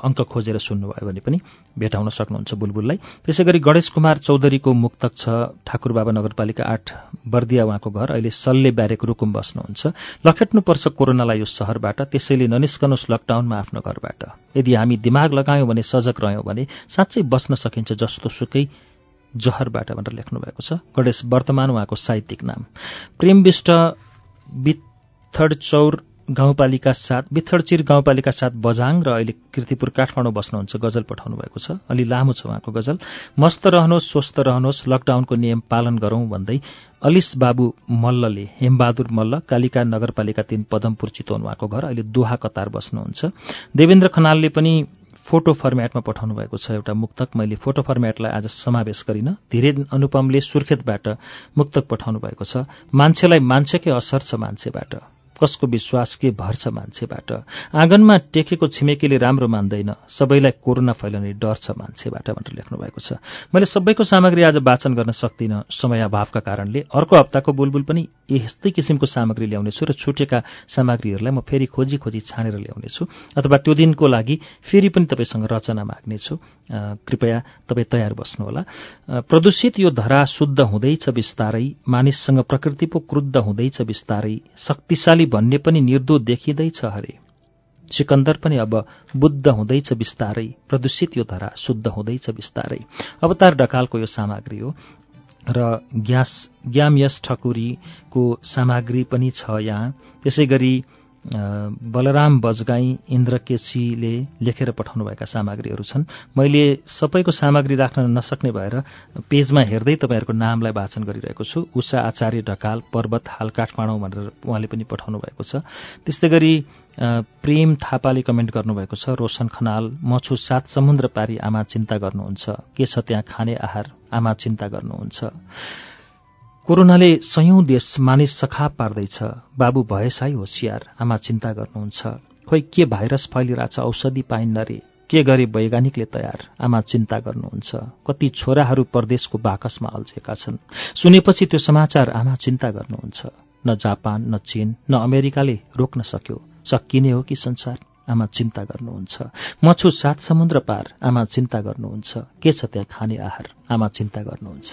अङ्क खोजेर सुन्नुभयो भने पनि भेटाउन सक्नुहुन्छ बुलबुललाई। त्यसै गरी गणेश कुमार चौधरीको मुक्तक छ ठाकुरबाबा नगरपालिका आठ बर्दिया उहाँको घर अहिले सल्ले ब्यारेक रुकुम बस्नुहुन्छ। लखेट्नुपर्छ कोरोनालाई यो सहरबाट त्यसैले ननिस्कनुहोस् लकडाउनमा आफ्नो घरबाट। यदि हामी दिमाग लगायौँ भने सजग रह्यौँ भने साँच्चै बस्न सकिन्छ जस्तो सुकै जहरबाट भनेर लेख्नु भएको छ। गणेश वर्तमान उहाँको साहित्यिक नाम। प्रेमविष्ट बिथड चौर गाउँपालिका साथ बिथडचिर गाउँपालिका साथ बजाङ र अहिले किर्तिपुर काठमाडौँ बस्नुहुन्छ गजल पठाउनु भएको छ। अलि लामो छ उहाँको गजल। मस्त रहनुहोस् स्वस्थ रहनुहोस् लकडाउनको नियम पालन गरौं भन्दै अलिस बाबु मल्लले हेमबहादुर मल्ल कालिका नगरपालिका तीन पदमपुर चितवन उहाँको घर अहिले दोहा कतार बस्नुहुन्छ। देवेन्द्र खनालले पनि फोटो फर्म्याटमा पठाउनु भएको छ। एउटा मुक्तक मैले फोटो फर्म्याटलाई आज समावेश गरिन। धेरै अनुपमले सुर्खेतबाट मुक्तक पठाउनु भएको छ। मान्छेलाई मान्छेकै असर छ मान्छेबाट। कसको विश्वास के भर्छ मान्छेबाट? आँगनमा टेकेको छिमेकीले राम्रो मान्दैन। सबैलाई कोरोना फैलाउने डर छ मान्छेबाट भनेर लेख्नु भएको छ। मैले सबैको सामग्री आज वाचन गर्न सक्दिनँ। समय अभावका कारणले अर्को हप्ताको बुलबुल पनि यस्तै किसिमको सामग्री ल्याउनेछु र छुटेका सामग्रीहरूलाई म फेरि खोजी खोजी छानेर ल्याउनेछु। अथवा त्यो दिनको लागि फेरि पनि तपाईँसँग रचना माग्नेछु। कृपया तपाईँ तयार बस्नुहोला। प्रदूषित यो धरा शुद्ध हुँदैछ बिस्तारै। मानिससँग प्रकृति पो क्रुद्ध हुँदैछ बिस्तारै। शक्तिशाली भन्ने पनि निर्दो देखिँदैछ हरे। सिकन्दर पनि अब बुद्ध हुँदैछ बिस्तारै प्रदूषित यो धरा शुद्ध हुँदैछ बिस्तारै। अवतार ढकालको यो सामग्री हो र ग्यास ग्यामयस ठकुरीको सामग्री पनि छ यहाँ। त्यसै गरी बलराम बजगाई इन्द्रकेशीले लेखेर पठाउनुभएका सामग्रीहरू छन्। मैले सबैको सामग्री राख्न नसक्ने भएर पेजमा हेर्दै तपाईँहरूको नामलाई वाचन गरिरहेको छु। उषा आचार्य ढकाल पर्वत हाल काठमाडौँ भनेर उहाँले पनि पठाउनु भएको छ। त्यस्तै गरी प्रेम थापाले कमेन्ट गर्नुभएको छ। रोशन खनाल म छु सात समुद्र पारी आमा चिन्ता गर्नुहुन्छ। के छ त्यहाँ खाने आहार? आमा चिन्ता गर्नुहुन्छ। कोरोनाले सयौं देश मानिस सखा पार्दैछ। बाबु भएसाई होसियार आमा चिन्ता गर्नुहुन्छ। खोइ के भाइरस फैलिरहेछ औषधि पाइन्न रे? के गरे वैज्ञानिकले तयार? आमा चिन्ता गर्नुहुन्छ। कति छोराहरू परदेशको बाकसमा अल्झेका छन्। सुनेपछि त्यो समाचार आमा चिन्ता गर्नुहुन्छ। न जापान न चीन न अमेरिकाले रोक्न सक्यो। सकिने हो कि संसार? आमा चिन्ता गर्नुहुन्छ। म छु सात समुद्र पार आमा चिन्ता गर्नुहुन्छ। के छ त्यहाँ खाने आहार? आमा चिन्ता गर्नुहुन्छ।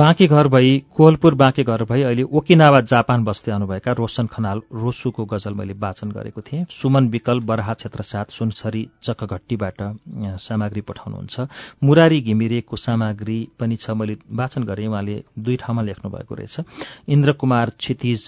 बाँकी घर भई कोहलपुर बाँकी घर भई अहिले ओकिनावा जापान बस्दै आउनुभएका रोशन खनाल रोसुको गजल मैले वाचन गरेको थिएँ। सुमन विकल बराहा क्षेत्र साथ सुनसरी चक्कघट्टीबाट सामग्री पठाउनुहुन्छ। मुरारी घिमिरेको सामग्री पनि छ मैले वाचन गरेँ। उहाँले दुई ठाउँमा लेख्नु भएको रहेछ। इन्द्र कुमार क्षितिज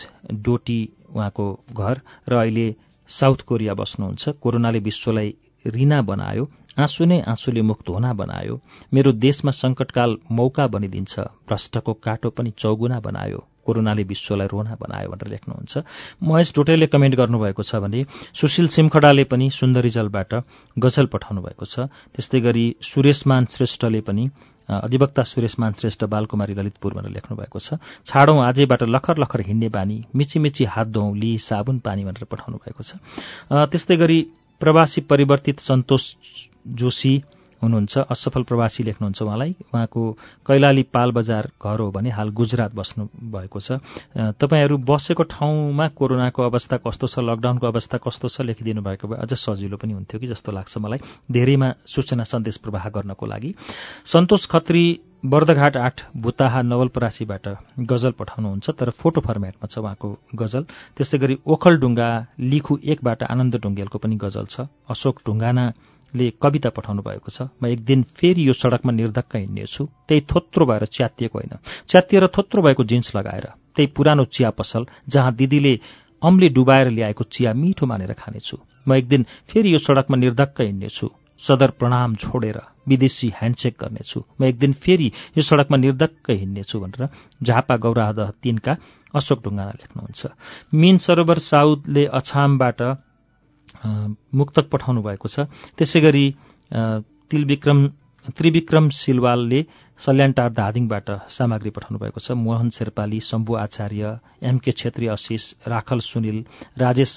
डोटी उहाँको घर र अहिले साउथ कोरिया बस्नुहुन्छ। कोरोनाले विश्वलाई रिना बनायो आँसु नै आँसुले मुख धोना बनायो मेरो देशमा संकटकाल मौका बनिदिन्छ भ्रष्टको काटो पनि चौगुना बनायो कोरोनाले विश्वलाई रोना बनायो भनेर लेख्नुहुन्छ। महेश डोटेले कमेन्ट गर्नुभएको छ भने सुशील सिमखडाले पनि सुन्दरीजलबाट गजल पठाउनु भएको छ। त्यस्तै गरी सुरेशमान श्रेष्ठले पनि अधिवक्ता सुरेशमान श्रेष्ठ बालकुमारी ललितपुर भनेर लेख्नु भएको छ। छाडौँ आजैबाट लखर लखर हिँड्ने बानी मिची मिची हात धोौँ लि साबुन पानी भनेर पठाउनु भएको छ त्यस्तै गरी प्रवासी परिवर्तित सन्तोष जोशी हुनुहुन्छ असफल प्रवासी लेख्नुहुन्छ उहाँलाई। उहाँको कैलाली पाल बजार घर हो भने हाल गुजरात बस्नु भएको छ। तपाईँहरू बसेको ठाउँमा कोरोनाको अवस्था कस्तो छ लकडाउनको अवस्था कस्तो छ लेखिदिनु भएको भए अझ सजिलो पनि हुन्थ्यो कि जस्तो लाग्छ मलाई। धेरैमा सूचना सन्देश प्रवाह गर्नको लागि। सन्तोष खत्री बर्दघाट आठ भुताहा नवलपरासीबाट गजल पठाउनुहुन्छ तर फोटो फर्मेटमा छ उहाँको गजल। त्यस्तै गरी ओखलढुङ्गा लिखु एकबाट आनन्द ढुङ्गेलको पनि गजल छ। अशोक ढुङ्गानाले कविता पठाउनु भएको छ। म एक दिन फेरि यो सडकमा निर्धक्क हिँड्नेछु। त्यही थोत्रो भएर च्यातिएको होइन। च्यातिएर थोत्रो भएको जिन्स लगाएर त्यही पुरानो चिया पसल जहाँ दिदीले अम्ले डुबाएर ल्याएको चिया मिठो मानेर खानेछु। म एक दिन फेरि यो सडकमा निर्धक्क हिँड्नेछु। सदर प्रणाम छोडेर विदेशी ह्यान्डसेक गर्नेछु। म एक दिन फेरि यो सडकमा निर्धक्क हिँड्नेछु भनेर झापा गौराहदह तिनका अशोक ढुङ्गाना लेख्नुहुन्छ। मीन सरोवर साउदले अछामबाट मुक्तक पठाउनु भएको छ। त्यसै गरी तिलविक्रम त्रिविक्रम सिलवालले सल्यानटार धादिङबाट सामग्री पठाउनु भएको छ। मोहन शेर्पाली शम्भु आचार्य एमके छेत्री आशिष राखल सुनिल राजेश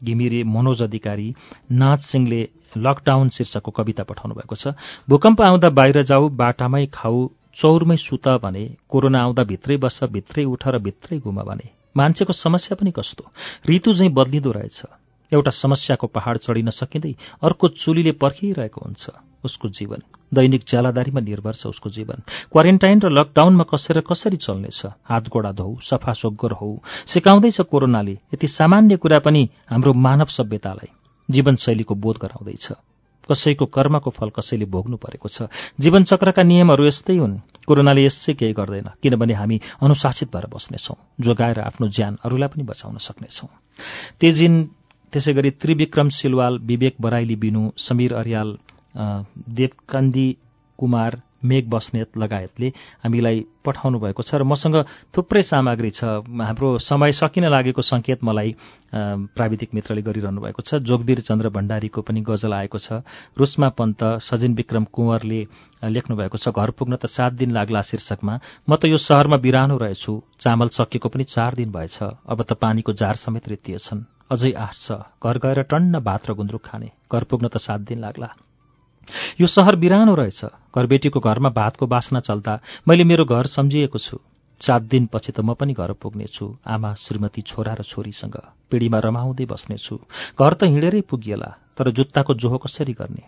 घिमिरे मनोज अधिकारी नाथ सिंहले लकडाउन शीर्षकको कविता पठाउनु भएको छ। भूकम्प आउँदा बाहिर जाऊ बाटामै खाऊ चौरमै सुत भने कोरोना आउँदा भित्रै बस्छ भित्रै उठ र भित्रै घुम भने। मान्छेको समस्या पनि कस्तो? ऋतु चाहिँ बदलिँदो रहेछ। एउटा समस्याको पहाड चढिन सकिँदै अर्को चुलीले पर्खिरहेको हुन्छ। उसको जीवन दैनिक ज्यालादारीमा निर्भर छ उसको जीवन। क्वारेन्टाइन र लकडाउनमा कसेर कसरी चल्नेछ? हात गोडा धौ सफा सोग्गर हौ। सिकाउँदैछ कोरोनाले। यति सामान्य कुरा पनि हाम्रो मानव सभ्यतालाई जीवनशैलीको बोध गराउँदैछ। कसैको कर्मको फल कसैले भोग्नु परेको छ। जीवनचक्रका नियमहरू यस्तै हुन्। कोरोनाले यसै केही गर्दैन किनभने हामी अनुशासित भएर बस्नेछौँ जोगाएर आफ्नो ज्यान अरूलाई पनि बचाउन सक्नेछौँ। तेजिन त्यसै गरी त्रिविक्रम सिलवाल विवेक बराइली बिनु समीर अर्याल देवकान्दी कुमार मेघ बस्नेत लगायतले हामीलाई पठाउनु भएको छ र मसँग थुप्रै सामग्री छ। हाम्रो समय सकिन लागेको सङ्केत मलाई प्राविधिक मित्रले गरिरहनु भएको छ। जोगवीर चन्द्र भण्डारीको पनि गजल आएको छ। रुस्मा पन्त सजिन विक्रम कुँवरले लेख्नु भएको छ। घर पुग्न त सात दिन लाग्ला शीर्षकमा। म त यो सहरमा बिरानो रहेछु। चामल सकिएको पनि चार दिन भएछ। अब त पानीको जार समेत रित्तिएछन् अझै आश छ। घर गएर टन्न भात र गुन्द्रुक खाने। घर पुग्न त सात दिन लाग्ला। यो सहर बिरानो रहेछ। घरबेटीको घरमा भातको बास्ना चल्दा मैले मेरो घर सम्झिएको छु। सात दिनपछि त म पनि घर पुग्नेछु आमा श्रीमती छोरा र छोरीसँग पिँढीमा रमाउँदै बस्नेछु घर त हिँडेरै पुगिएला तर जुत्ताको जोहो कसरी गर्ने?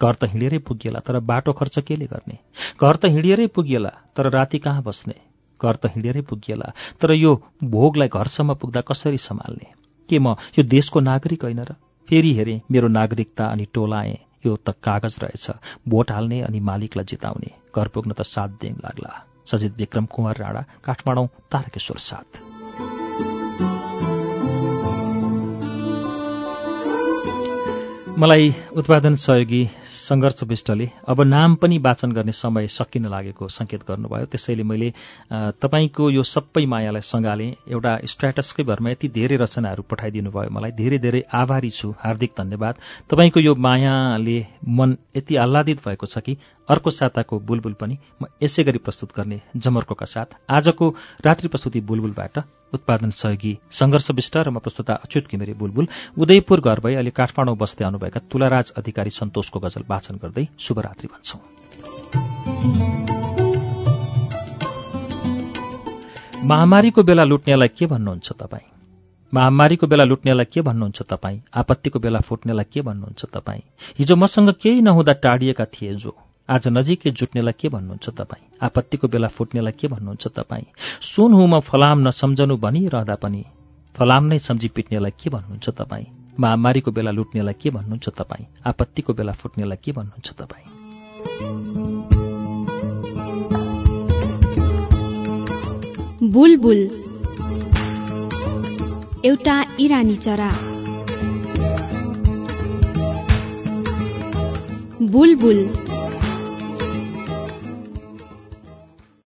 घर त हिँडेरै पुगिएला तर बाटो खर्च केले गर्ने? घर त हिँडेरै पुगिएला तर राति कहाँ बस्ने? घर त हिँडेरै पुगिएला तर यो भोगलाई घरसम्म पुग्दा कसरी सम्हाल्ने? के म यो देशको नागरिक होइन र? फेरि हेरेँ मेरो नागरिकता अनि टोलाएँ। यो त कागज रहेछ। भोट हाल्ने अनि मालिकलाई जिताउने। घर पुग्न त सात दिन लाग्ला। सजित विक्रम कुमार राणा काठमाडौँ तारकेश्वर साथ। मलाई उत्पादन सहयोगी सङ्घर्ष विष्टले अब नाम पनि वाचन गर्ने समय सकिन लागेको सङ्केत गर्नुभयो। त्यसैले मैले तपाईँको यो सबै मायालाई सँगालेँ एउटा स्ट्याटसकै भरमा यति धेरै रचनाहरू पठाइदिनु भयो मलाई। धेरै धेरै आभारी छु। हार्दिक धन्यवाद। तपाईँको यो मायाले मन यति आह्लादित भएको छ कि अर्को साताको बुलबुल पनि म यसै गरी प्रस्तुत गर्ने जमर्कोका साथ। आजको रात्रि प्रस्तुति बुलबुलबाट उत्पादन सहयोगी सङ्घर्ष विष्ट र म प्रस्तुता अच्युत घिमिरे बुलबुल। उदयपुर घर भई अहिले काठमाडौँ बस्दै आउनुभएका तुलाराज अधिकारी सन्तोषको गजल। वाचन गर्दै शुभरात्रि भन्छौं। महामारीको बेला लुट्नेलाई के भन्नुहुन्छ तपाईँ? महामारीको बेला लुट्नेलाई के भन्नुहुन्छ तपाईँ? आपत्तिको बेला फुट्नेलाई के भन्नुहुन्छ तपाईँ? हिजो मसँग केही नहुँदा टाढिएका थिए जो। आज नजिकै जुट्नेलाई के भन्नुहुन्छ तपाईँ? आपत्तिको बेला फुट्नेलाई के भन्नुहुन्छ तपाईँ? सुन हुँ म फलाम नसम्झनु भनिरहँदा पनि। फलाम नै सम्झी पिट्नेलाई के भन्नुहुन्छ तपाईँ? महामारीको बेला लुट्नेलाई के भन्नुहुन्छ तपाईँ? आपत्तिको बेला फुट्नेलाई के भन्नुहुन्छ तपाईँ? बुलबुल। एउटा इरानी चरा। बुलबुल।